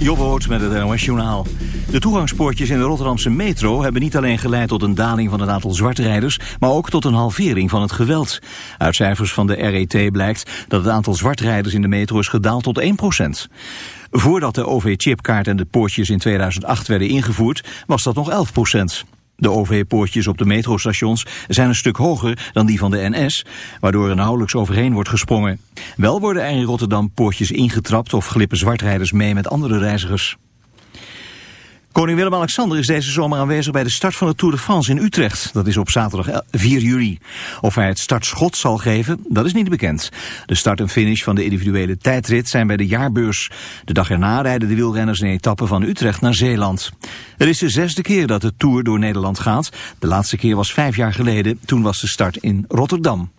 Jobboot met het NOS Journaal. De toegangspoortjes in de Rotterdamse metro hebben niet alleen geleid tot een daling van het aantal zwartrijders, maar ook tot een halvering van het geweld. Uit cijfers van de RET blijkt dat het aantal zwartrijders in de metro is gedaald tot 1%. Voordat de OV-chipkaart en de poortjes in 2008 werden ingevoerd, was dat nog 11%. De OV-poortjes op de metrostations zijn een stuk hoger dan die van de NS, waardoor er nauwelijks overheen wordt gesprongen. Wel worden er in Rotterdam poortjes ingetrapt of glippen zwartrijders mee met andere reizigers. Koning Willem-Alexander is deze zomer aanwezig bij de start van de Tour de France in Utrecht. Dat is op zaterdag 4 juli. Of hij het startschot zal geven, dat is niet bekend. De start en finish van de individuele tijdrit zijn bij de jaarbeurs. De dag erna rijden de wielrenners een etappe van Utrecht naar Zeeland. Het is de zesde keer dat de Tour door Nederland gaat. De laatste keer was vijf jaar geleden. Toen was de start in Rotterdam.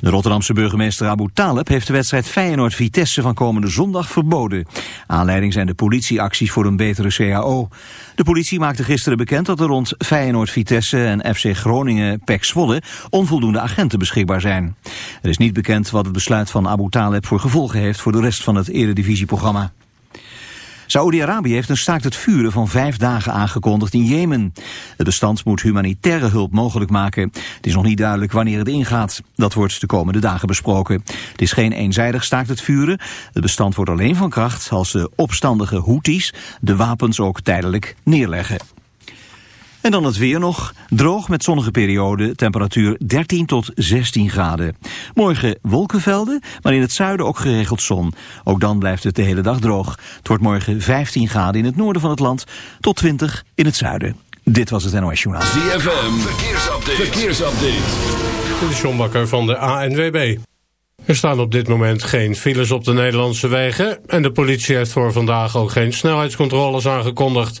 De Rotterdamse burgemeester Abu Taleb heeft de wedstrijd Feyenoord-Vitesse van komende zondag verboden. Aanleiding zijn de politieacties voor een betere CAO. De politie maakte gisteren bekend dat er rond Feyenoord-Vitesse en FC Groningen-Pek Zwolle onvoldoende agenten beschikbaar zijn. Er is niet bekend wat het besluit van Abu Taleb voor gevolgen heeft voor de rest van het eredivisieprogramma. Saoedi-Arabië heeft een staakt het vuren van vijf dagen aangekondigd in Jemen. Het bestand moet humanitaire hulp mogelijk maken. Het is nog niet duidelijk wanneer het ingaat. Dat wordt de komende dagen besproken. Het is geen eenzijdig staakt het vuren. Het bestand wordt alleen van kracht als de opstandige Houthis de wapens ook tijdelijk neerleggen. En dan het weer nog. Droog met zonnige periode, temperatuur 13 tot 16 graden. Morgen wolkenvelden, maar in het zuiden ook geregeld zon. Ook dan blijft het de hele dag droog. Het wordt morgen 15 graden in het noorden van het land tot 20 in het zuiden. Dit was het NOS Journaal. ZFM, verkeersupdate. verkeersupdate. De John Bakker van de ANWB. Er staan op dit moment geen files op de Nederlandse wegen... en de politie heeft voor vandaag ook geen snelheidscontroles aangekondigd...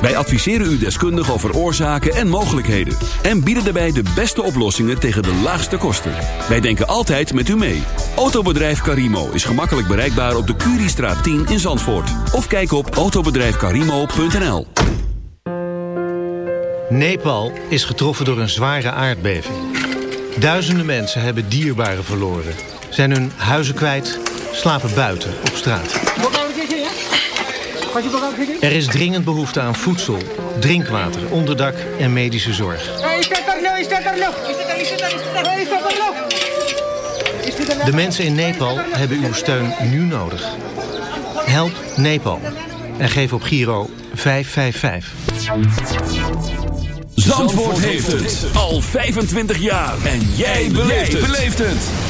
Wij adviseren u deskundig over oorzaken en mogelijkheden. En bieden daarbij de beste oplossingen tegen de laagste kosten. Wij denken altijd met u mee. Autobedrijf Carimo is gemakkelijk bereikbaar op de Curiestraat 10 in Zandvoort. Of kijk op autobedrijfcarimo.nl Nepal is getroffen door een zware aardbeving. Duizenden mensen hebben dierbaren verloren. Zijn hun huizen kwijt, slapen buiten op straat. Er is dringend behoefte aan voedsel, drinkwater, onderdak en medische zorg. De mensen in Nepal hebben uw steun nu nodig. Help Nepal en geef op Giro 555. Zandvoort heeft het al 25 jaar. En jij beleeft het.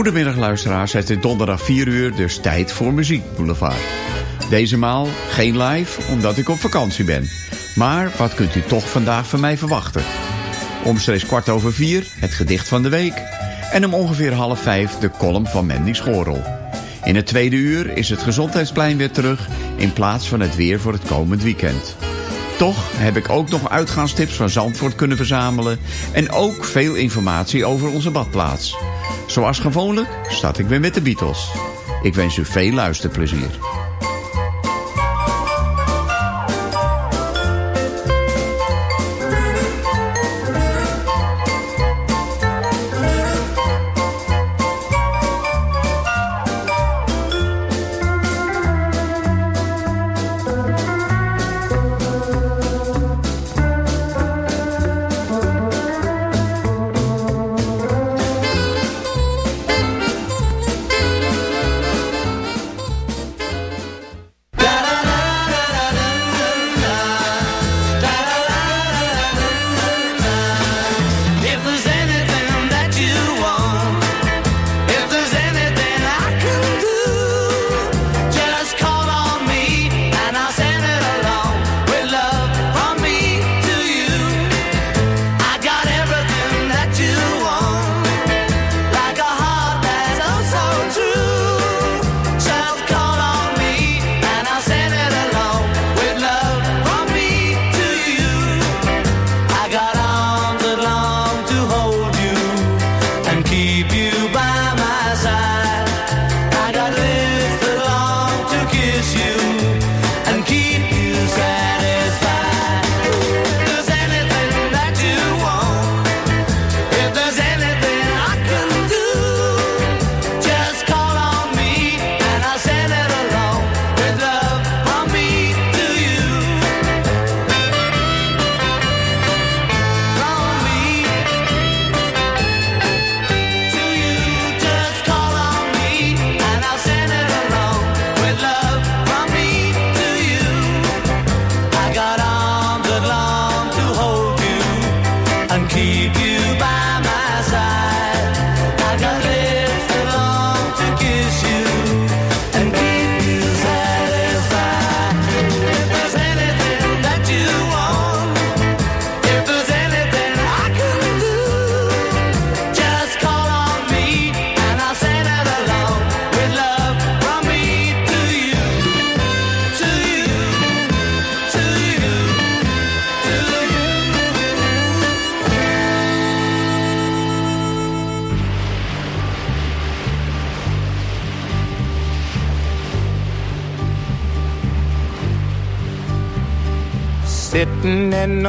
Goedemiddag luisteraars, het is donderdag 4 uur, dus tijd voor Muziek Boulevard. Deze maal geen live, omdat ik op vakantie ben. Maar wat kunt u toch vandaag van mij verwachten? Omstreeks kwart over vier, het gedicht van de week. En om ongeveer half vijf de column van Mandy Schorel. In het tweede uur is het gezondheidsplein weer terug... in plaats van het weer voor het komend weekend. Toch heb ik ook nog uitgaanstips van Zandvoort kunnen verzamelen... en ook veel informatie over onze badplaats. Zoals gewoonlijk start ik weer met de Beatles. Ik wens u veel luisterplezier.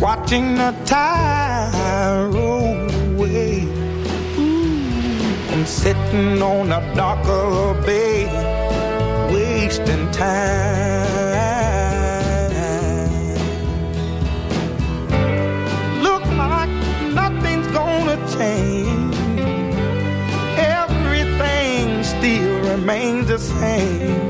watching the tide roll away. Ooh, I'm sitting on of the bay, wasting time. Look like nothing's gonna change. Everything still remains the same.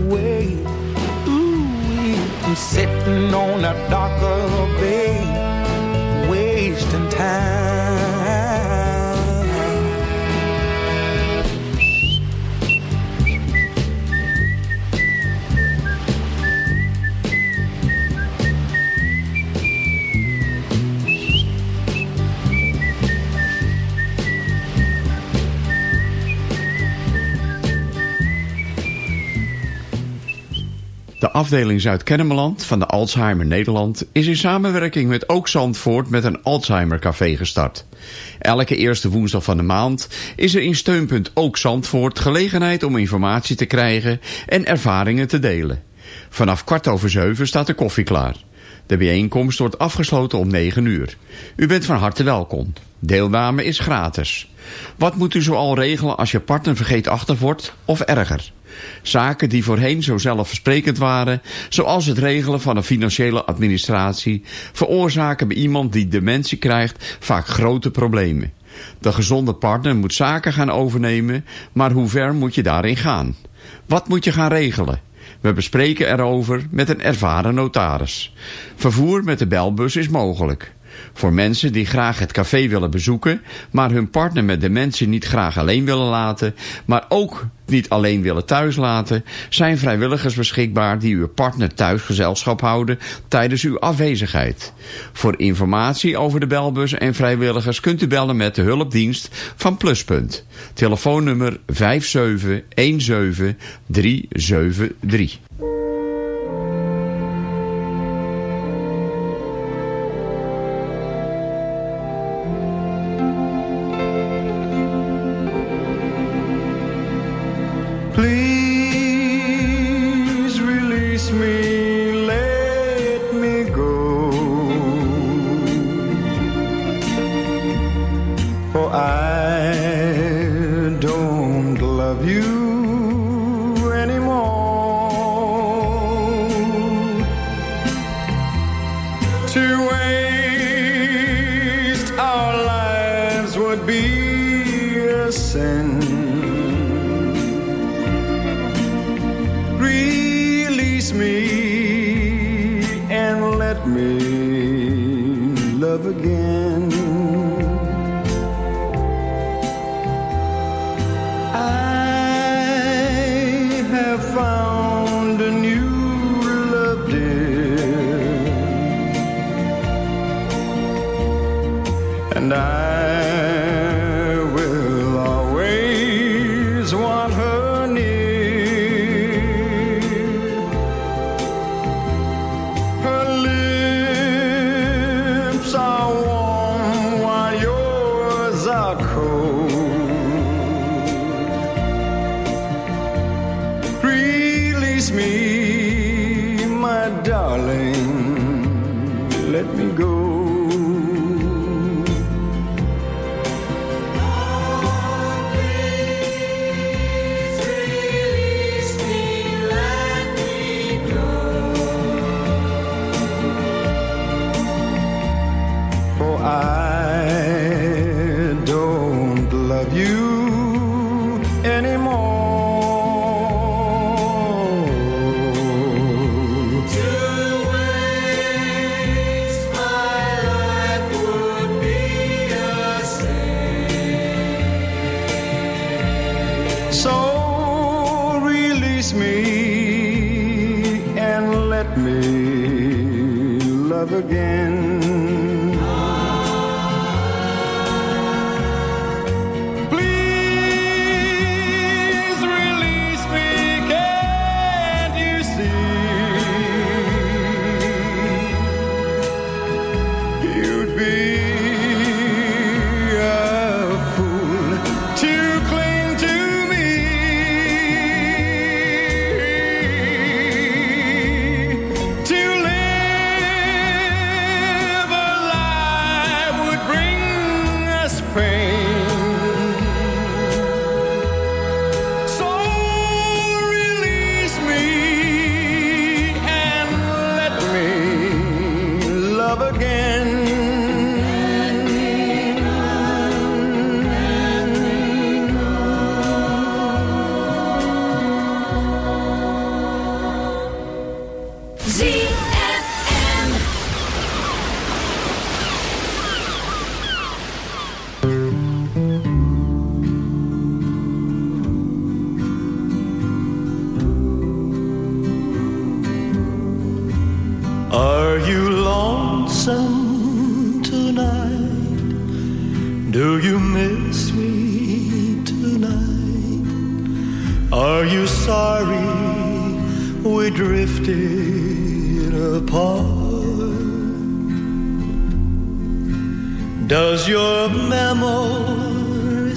I'm sitting on a darker bay, wasting time. De afdeling Zuid-Kennemerland van de Alzheimer Nederland is in samenwerking met Ook Zandvoort met een Alzheimer Café gestart. Elke eerste woensdag van de maand is er in steunpunt Ook Zandvoort gelegenheid om informatie te krijgen en ervaringen te delen. Vanaf kwart over zeven staat de koffie klaar. De bijeenkomst wordt afgesloten om 9 uur. U bent van harte welkom. Deelname is gratis. Wat moet u zoal regelen als je partner vergeetachtig wordt of erger? Zaken die voorheen zo zelfversprekend waren, zoals het regelen van een financiële administratie, veroorzaken bij iemand die dementie krijgt vaak grote problemen. De gezonde partner moet zaken gaan overnemen, maar hoe ver moet je daarin gaan? Wat moet je gaan regelen? We bespreken erover met een ervaren notaris. Vervoer met de belbus is mogelijk. Voor mensen die graag het café willen bezoeken, maar hun partner met dementie niet graag alleen willen laten, maar ook niet alleen willen thuislaten, zijn vrijwilligers beschikbaar die uw partner thuis gezelschap houden tijdens uw afwezigheid. Voor informatie over de belbus en vrijwilligers kunt u bellen met de hulpdienst van Pluspunt. Telefoonnummer 5717373.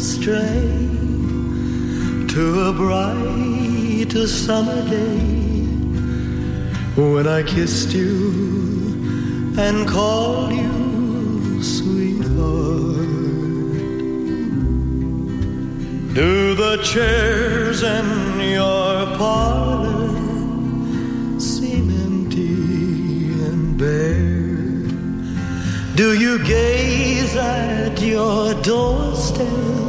Memory stray to a bright summer day? when I kissed you and called you sweetheart. Do the chairs in your parlor seem empty and bare? Do you gaze at your doorstep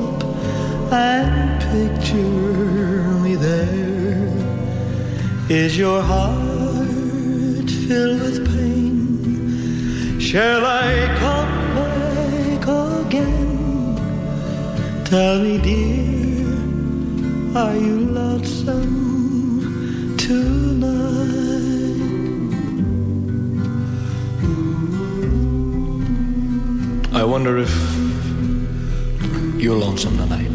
and picture me there. Is your heart filled with pain? Shall I come back again? Tell me, dear, are you lonesome tonight? I wonder if you're lonesome tonight.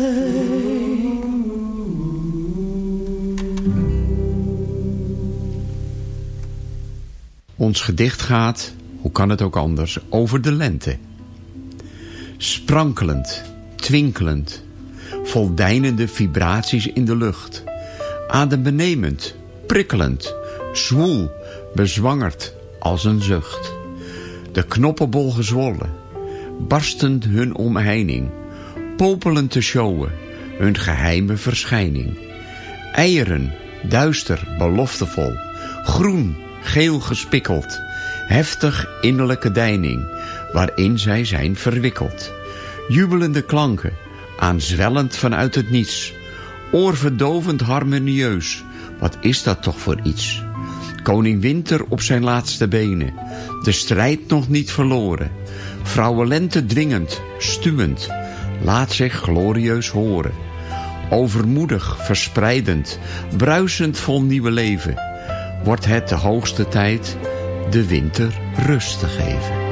Ons gedicht gaat, hoe kan het ook anders, over de lente. Sprankelend, twinkelend, voldeinende vibraties in de lucht. Adembenemend, prikkelend, zwoel, bezwangerd als een zucht. De knoppenbol gezwollen, barstend hun omheining, popelend te showen, hun geheime verschijning. Eieren, duister, beloftevol, groen, geel gespikkeld, heftig innerlijke deining, waarin zij zijn verwikkeld. Jubelende klanken, aanzwellend vanuit het niets, oorverdovend harmonieus, wat is dat toch voor iets? Koning Winter op zijn laatste benen, de strijd nog niet verloren. Vrouwenlente dwingend, stuwend, laat zich glorieus horen. Overmoedig, verspreidend, bruisend vol nieuwe leven, wordt het de hoogste tijd de winter rust te geven.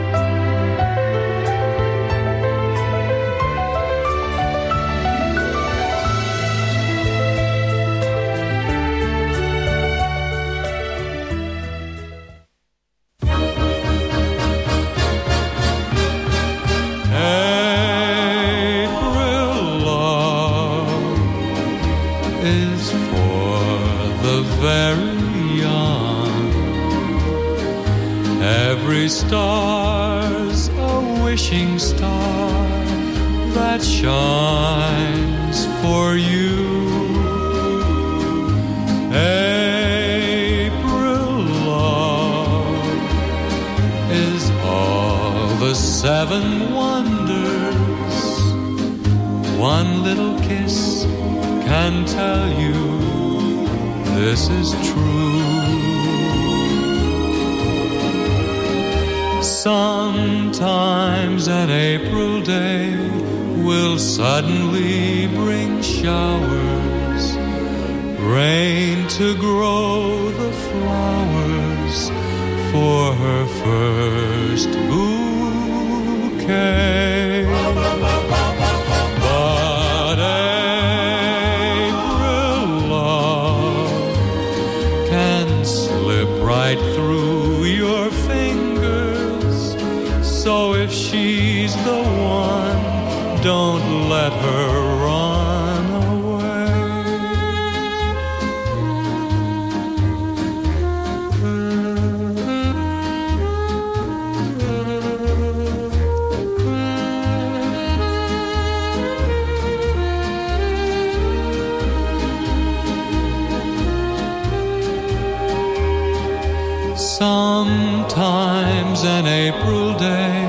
April day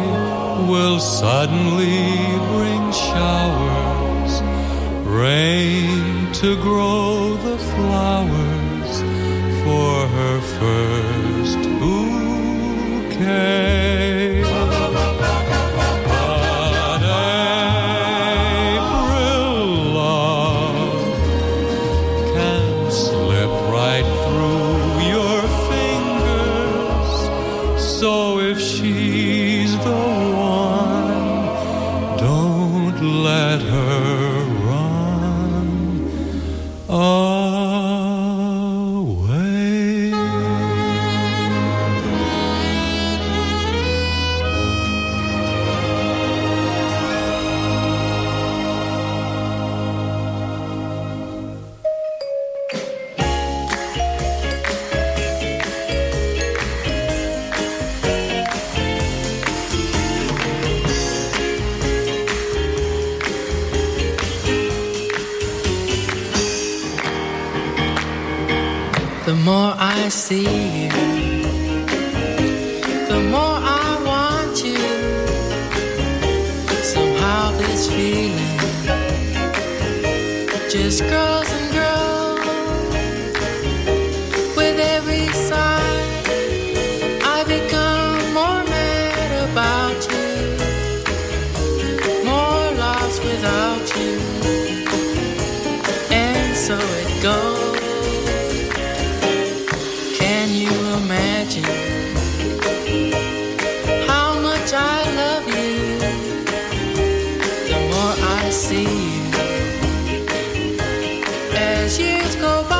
will suddenly bring showers, rain to grow the flowers. years go by.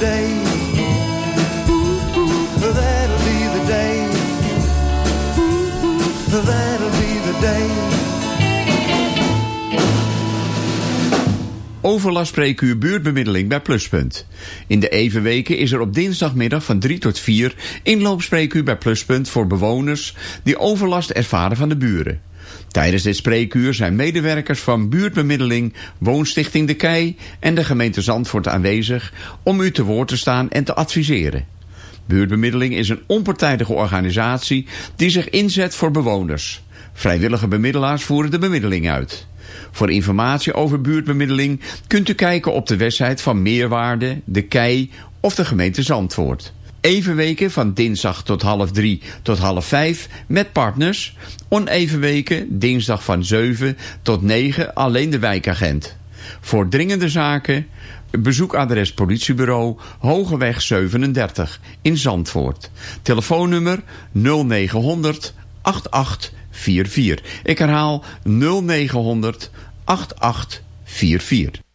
day. Buurtbemiddeling bij Pluspunt. In de evenweken is er op dinsdagmiddag van 3 tot 4 inloopspreekuur bij Pluspunt voor bewoners die overlast ervaren van de buren. Tijdens dit spreekuur zijn medewerkers van buurtbemiddeling, Woonstichting De Kei en de gemeente Zandvoort aanwezig om u te woord te staan en te adviseren. Buurtbemiddeling is een onpartijdige organisatie die zich inzet voor bewoners. Vrijwillige bemiddelaars voeren de bemiddeling uit. Voor informatie over buurtbemiddeling kunt u kijken op de website van Meerwaarde, De Kei of de gemeente Zandvoort. Evenweken van dinsdag tot half drie tot half vijf met partners. Onevenweken dinsdag van 7 tot 9 alleen de wijkagent. Voor dringende zaken bezoekadres politiebureau Hogeweg 37 in Zandvoort. Telefoonnummer 0900 8844. Ik herhaal 0900 8844.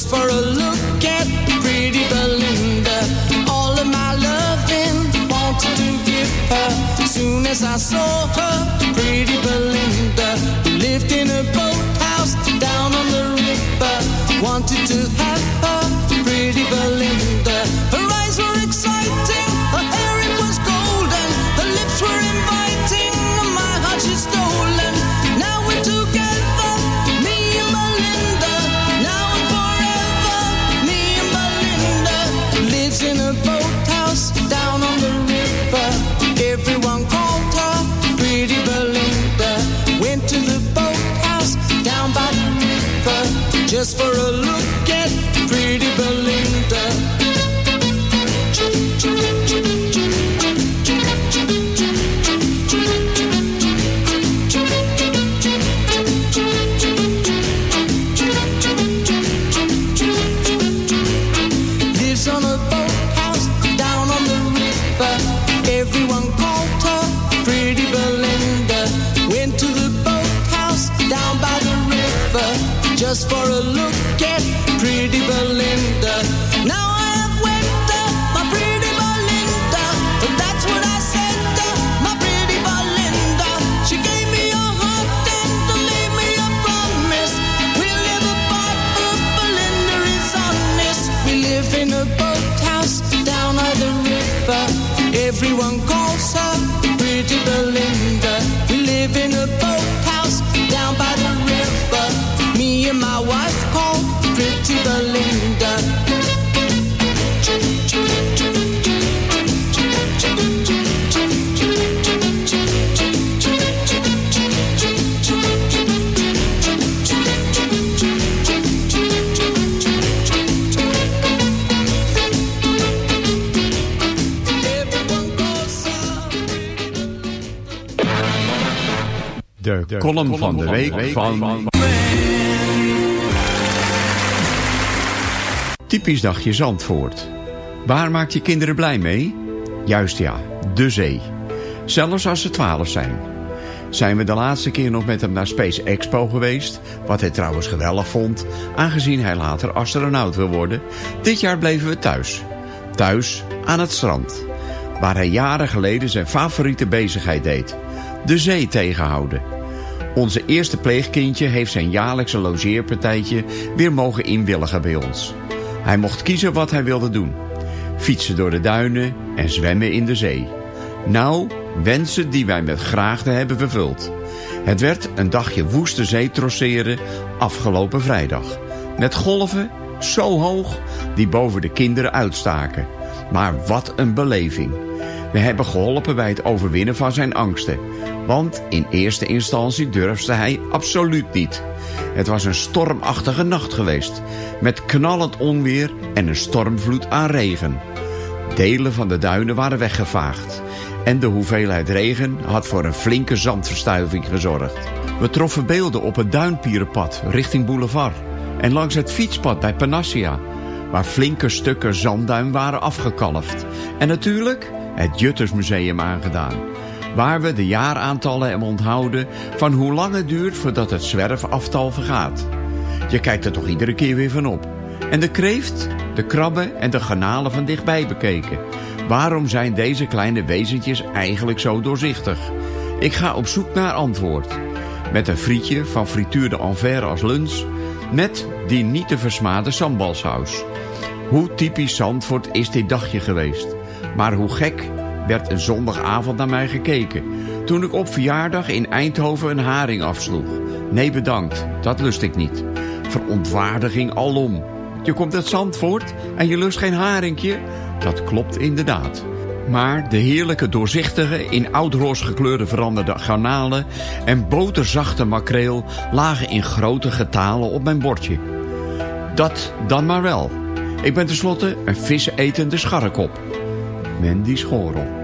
Just for a look at Pretty Belinda. All of my loving wanted to give her. Soon as I saw her, Pretty Belinda lived in a boathouse down on the river. Wanted to De, column van de week van... Typisch dagje Zandvoort. Waar maakt je kinderen blij mee? Juist ja, de zee. Zelfs als ze twaalf zijn. Zijn we de laatste keer nog met hem naar Space Expo geweest. Wat hij trouwens geweldig vond, aangezien hij later astronaut wil worden. Dit jaar bleven we thuis. Thuis aan het strand. Waar hij jaren geleden zijn favoriete bezigheid deed. De zee tegenhouden. Onze eerste pleegkindje heeft zijn jaarlijkse logeerpartijtje weer mogen inwilligen bij ons. Hij mocht kiezen wat hij wilde doen. fietsen door de duinen en zwemmen in de zee. Nou, wensen die wij met graagte hebben vervuld. Het werd een dagje woeste zee trosseren afgelopen vrijdag. Met golven zo hoog die boven de kinderen uitstaken. Maar wat een beleving. We hebben geholpen bij het overwinnen van zijn angsten. Want in eerste instantie durfde hij absoluut niet. Het was een stormachtige nacht geweest. Met knallend onweer en een stormvloed aan regen. Delen van de duinen waren weggevaagd. En de hoeveelheid regen had voor een flinke zandverstuiving gezorgd. We troffen beelden op het Duinpierenpad richting Boulevard. En langs het fietspad bij Panassia. Waar flinke stukken zandduin waren afgekalfd. En natuurlijk het Juttersmuseum aangedaan. Waar we de jaaraantallen hebben onthouden van hoe lang het duurt voordat het zwerfaftal vergaat. Je kijkt er toch iedere keer weer van op. En de kreeft, de krabben en de garnalen van dichtbij bekeken. Waarom zijn deze kleine wezentjes eigenlijk zo doorzichtig? Ik ga op zoek naar antwoord. Met een frietje van frituur de Anvers als lunch. Met die niet te versmade sambalsaus. Hoe typisch Zandvoort is dit dagje geweest. Maar hoe gek werd een zondagavond naar mij gekeken. Toen ik op verjaardag in Eindhoven een haring afsloeg. Nee bedankt, dat lust ik niet. Verontwaardiging alom. Je komt uit Zandvoort en je lust geen haringje? Dat klopt inderdaad. Maar de heerlijke doorzichtige, in oudroos gekleurde veranderde garnalen en boterzachte makreel lagen in grote getalen op mijn bordje. Dat dan maar wel. Ik ben tenslotte een visetende scharrekop. Mandy Schorel.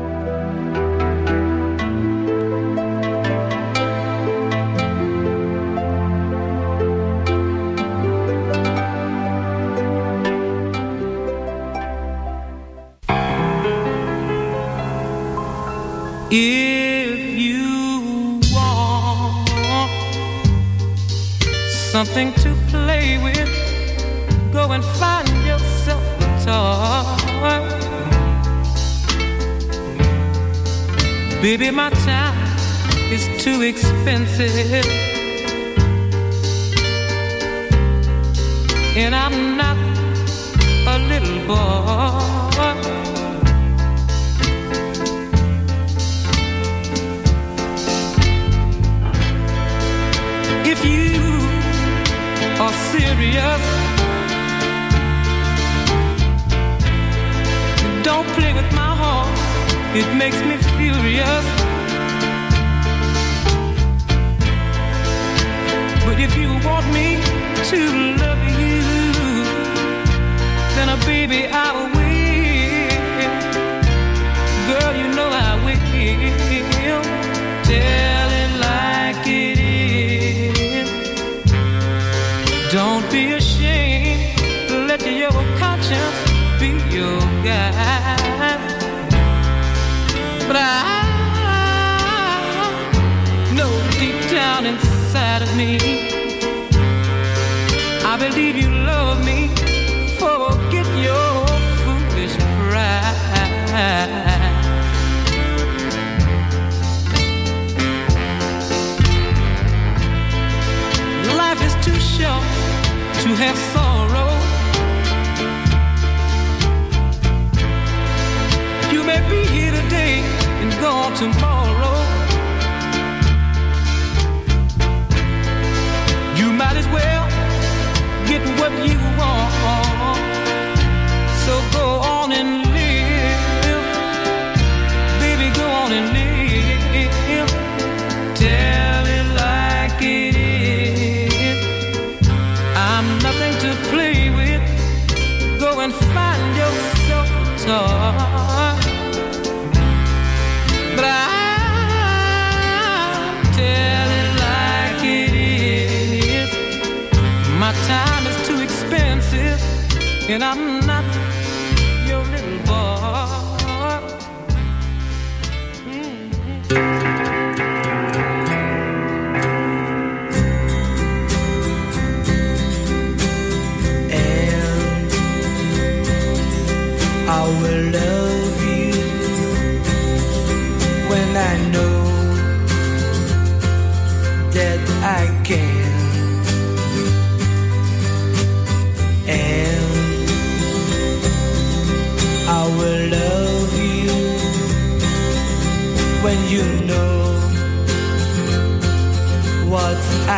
Something to play with, go and find yourself a toy. Baby, my time is too expensive. And I'm don't play with my heart. It makes me furious. But if you want me to love you, then, uh, baby, I will. Me, I believe you love me. Forget your foolish pride. Life is too short to have sorrow. You may be here today and gone tomorrow. Might as well get what you want. So go on and live. Baby, go on and live. Tell it like it is. I'm nothing to play with. Go and find yourself a toy. And I'm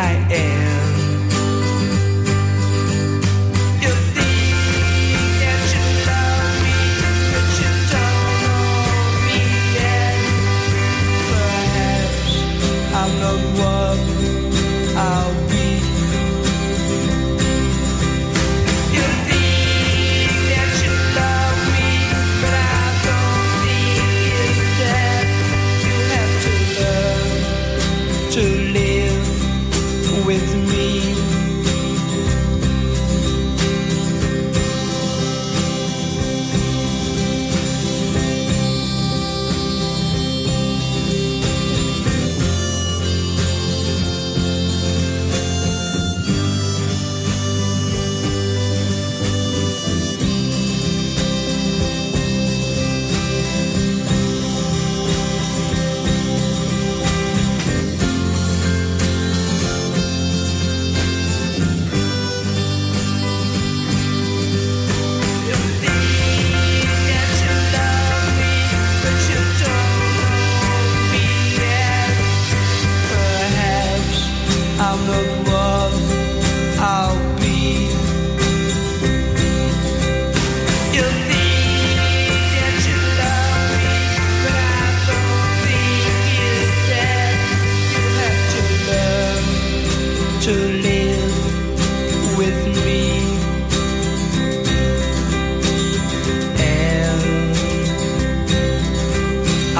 I am.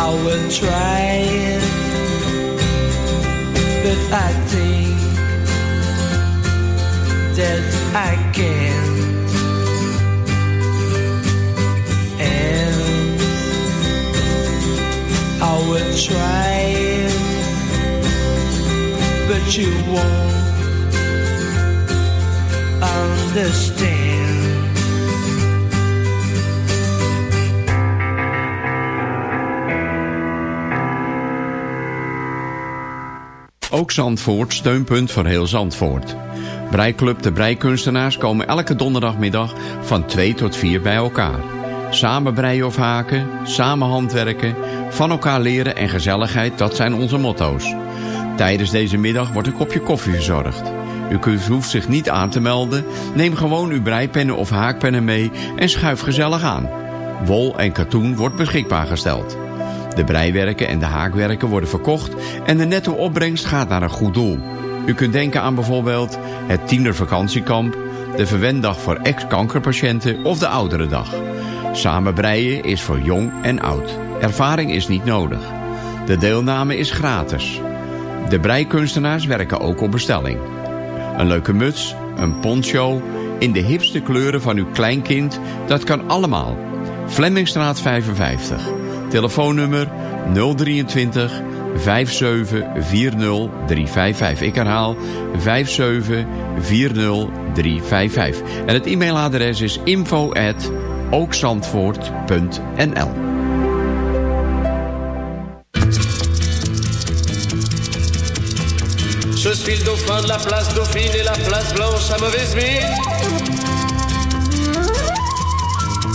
I will try it but I think that I can. And I will try it, but you won't understand. Ook Zandvoort, steunpunt voor heel Zandvoort. Breiklub de Breikunstenaars komen elke donderdagmiddag van 2 tot 4 bij elkaar. Samen breien of haken, samen handwerken, van elkaar leren en gezelligheid, dat zijn onze motto's. Tijdens deze middag wordt een kopje koffie verzorgd. U hoeft zich niet aan te melden, neem gewoon uw breipennen of haakpennen mee en schuif gezellig aan. Wol en katoen wordt beschikbaar gesteld. De breiwerken en de haakwerken worden verkocht en de netto opbrengst gaat naar een goed doel. U kunt denken aan bijvoorbeeld het tienervakantiekamp, de verwenddag voor ex-kankerpatiënten of de ouderendag. Samen breien is voor jong en oud. Ervaring is niet nodig. De deelname is gratis. De breikunstenaars werken ook op bestelling. Een leuke muts, een poncho, in de hipste kleuren van uw kleinkind, dat kan allemaal. Flemmingstraat 55. Telefoonnummer 023 5740 355. Ik herhaal 5740 355. En het e-mailadres is info at ookzandvoort.nl Je de la place Dauphine et la place Blanche à mauvaise.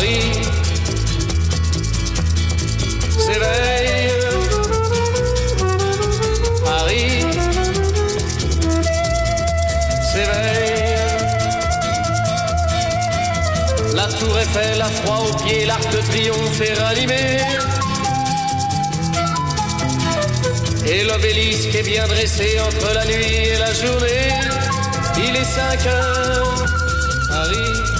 Paris s'éveille. Paris s'éveille. La tour Eiffel a froid aux pieds, l'arc de triomphe est ranimé. Et l'obélisque est bien dressé entre la nuit et la journée. Il est 5 heures, Paris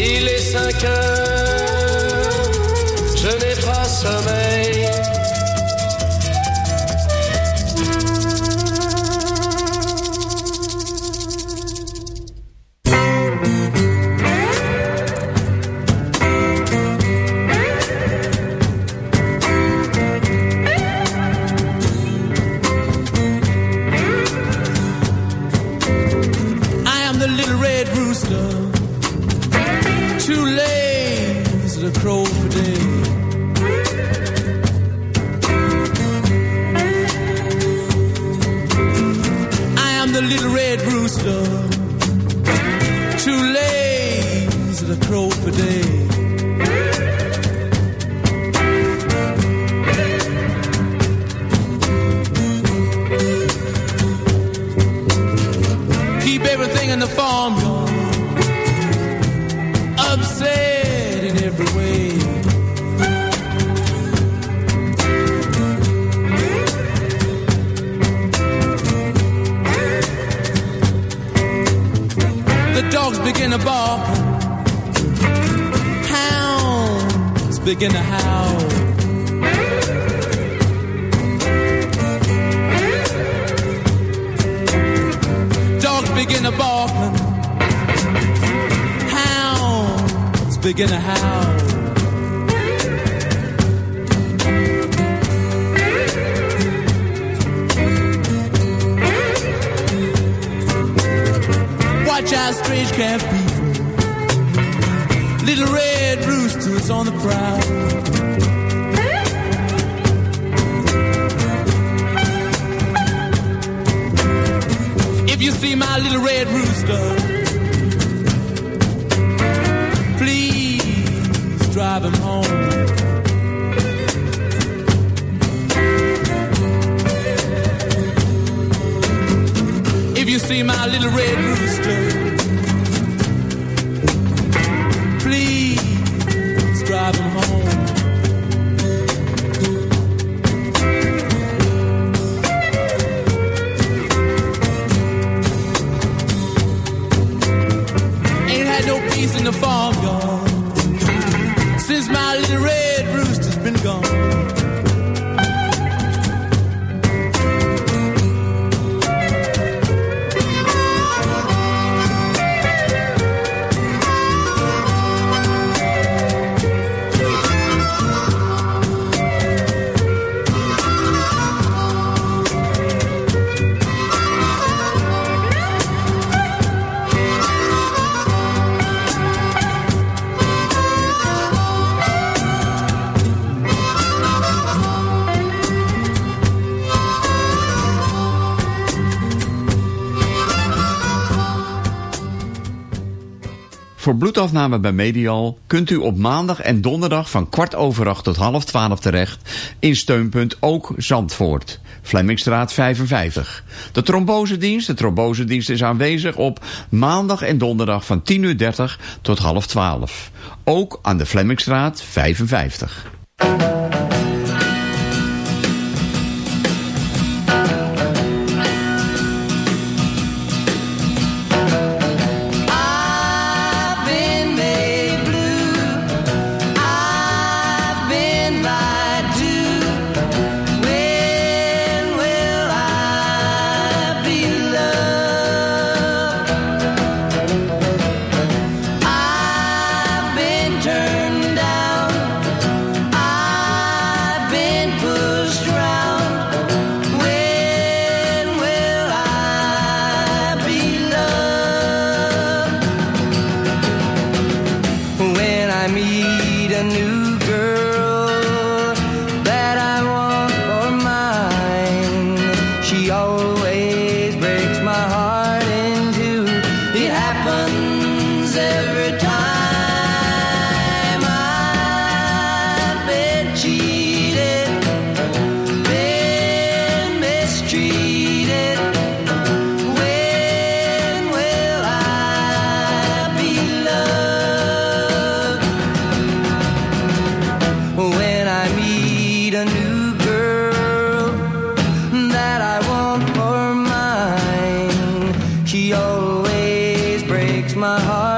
Il est 5 heures, je n'ai pas sommeil. The dogs begin to bark, hounds begin to howl. Dogs begin to bark, hounds begin to howl. Watch strange camp people. Little red roosters on the prowl. If you see my little red rooster, please drive him home. If you see my little red rooster, Voor bloedafname bij Medial kunt u op maandag en donderdag van kwart over acht tot half twaalf terecht in steunpunt ook Zandvoort. Flemmingstraat 55. De trombosedienst, de trombosedienst is aanwezig op maandag en donderdag van 10 uur 30 tot half 12. Ook aan de Flemmingstraat 55. my heart.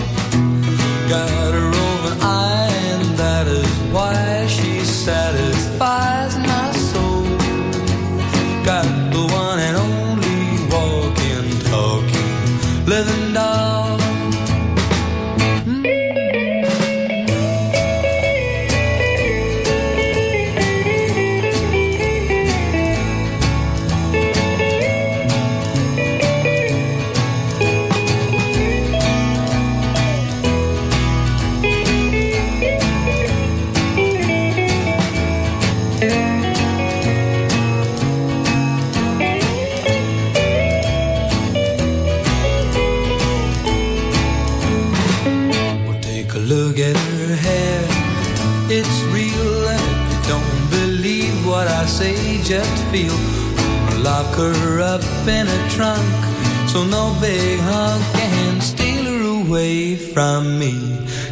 Got a roving eye and that is why she satisfies feel. Lock her up in a trunk so no big hunk can steal her away from me.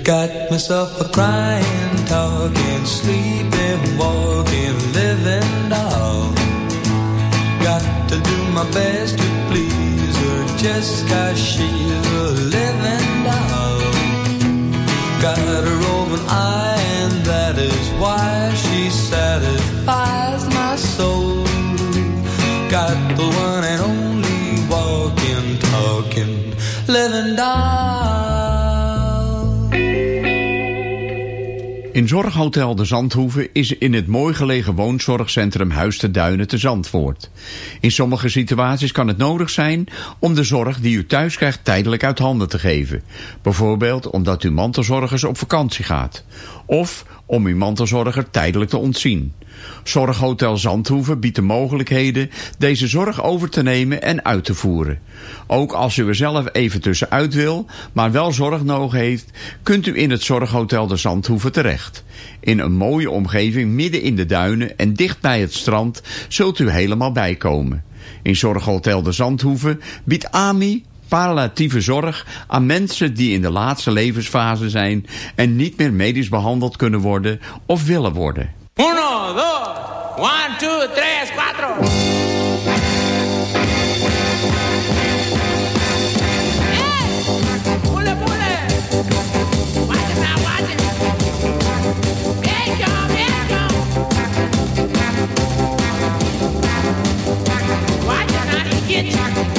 Got myself a crying, talking, sleeping, walking, living doll. Got to do my best to please her just cause she's a living doll. Got a roving eye and that is why she satisfies my soul. Got the one and only walking, talking, living doll. In Zorghotel De Zandhoeve is in het mooi gelegen woonzorgcentrum Huis te Duinen te Zandvoort. In sommige situaties kan het nodig zijn om de zorg die u thuis krijgt tijdelijk uit handen te geven. Bijvoorbeeld omdat uw mantelzorgers op vakantie gaat. Of om uw mantelzorger tijdelijk te ontzien. Zorghotel Zandhoeve biedt de mogelijkheden deze zorg over te nemen en uit te voeren. Ook als u er zelf even tussenuit wil, maar wel zorg nodig heeft, kunt u in het Zorghotel de Zandhoeve terecht. In een mooie omgeving midden in de duinen en dicht bij het strand zult u helemaal bijkomen. In Zorghotel de Zandhoeve biedt AMI palliatieve zorg aan mensen die in de laatste levensfase zijn en niet meer medisch behandeld kunnen worden of willen worden. Uno, dos, one, two, tres, cuatro. Pule, pule. Watch it now, watch it. Come, here it come. Watch it now, he get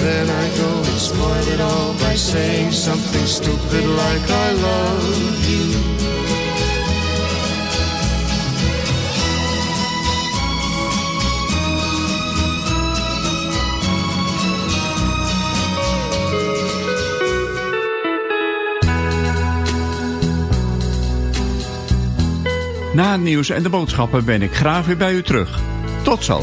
Then I go spoil it all by saying something stupid like I love you. Na het nieuws en de boodschappen ben ik graag weer bij u terug. Tot zo.